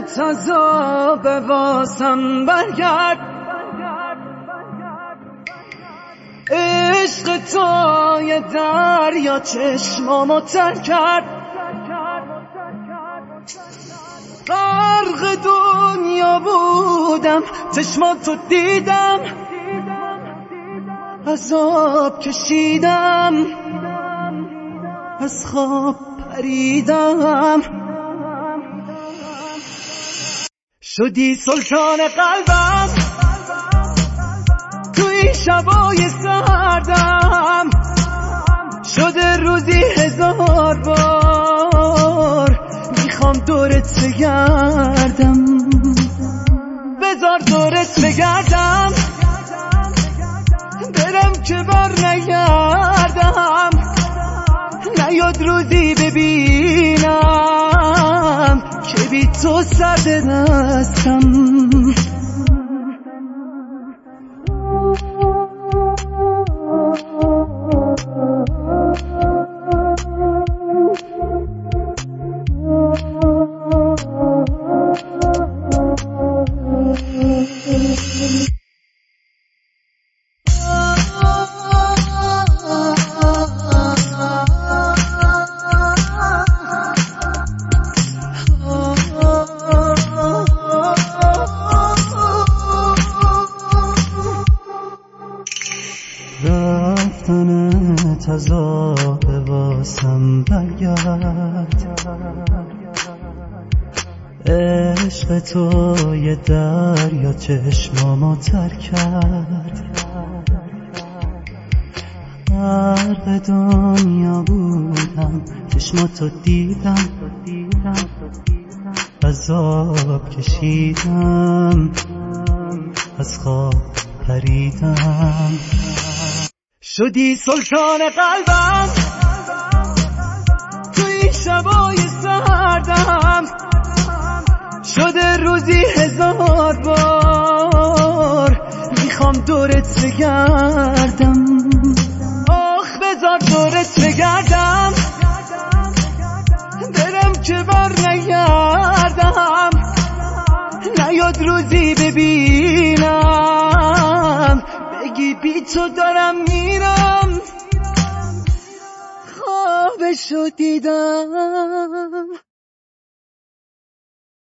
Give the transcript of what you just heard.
تازا به واسم برگرد. عشق تو یه دریا چشمامو تر کرد. غرق دنیا بودم چشماتو دیدم. عذاب کشیدم از خواب پریدم. شدی سلطان قلبم. توی شبای سردم. شده روزی هزار بار. می‌خوام دورت بگردم. بذار دورت بگردم. برم که بر نگردم نیاد روزی ببینم که بی تو سرد رفتن تزاب واسم برگرد. عشق تو یه دریا چشمامو تر کرد. غرق دنیا بودم چشماتو دیدم. عذاب کشیدم از خواب پریدم. شدی سلطان قلبم. توی شبای سردم. شده روزی هزار بار. می‌خوام دورت بگردم. آخ بذار دورت بگردم. برم که بر تو دارم میرم. خوابشو دیدم.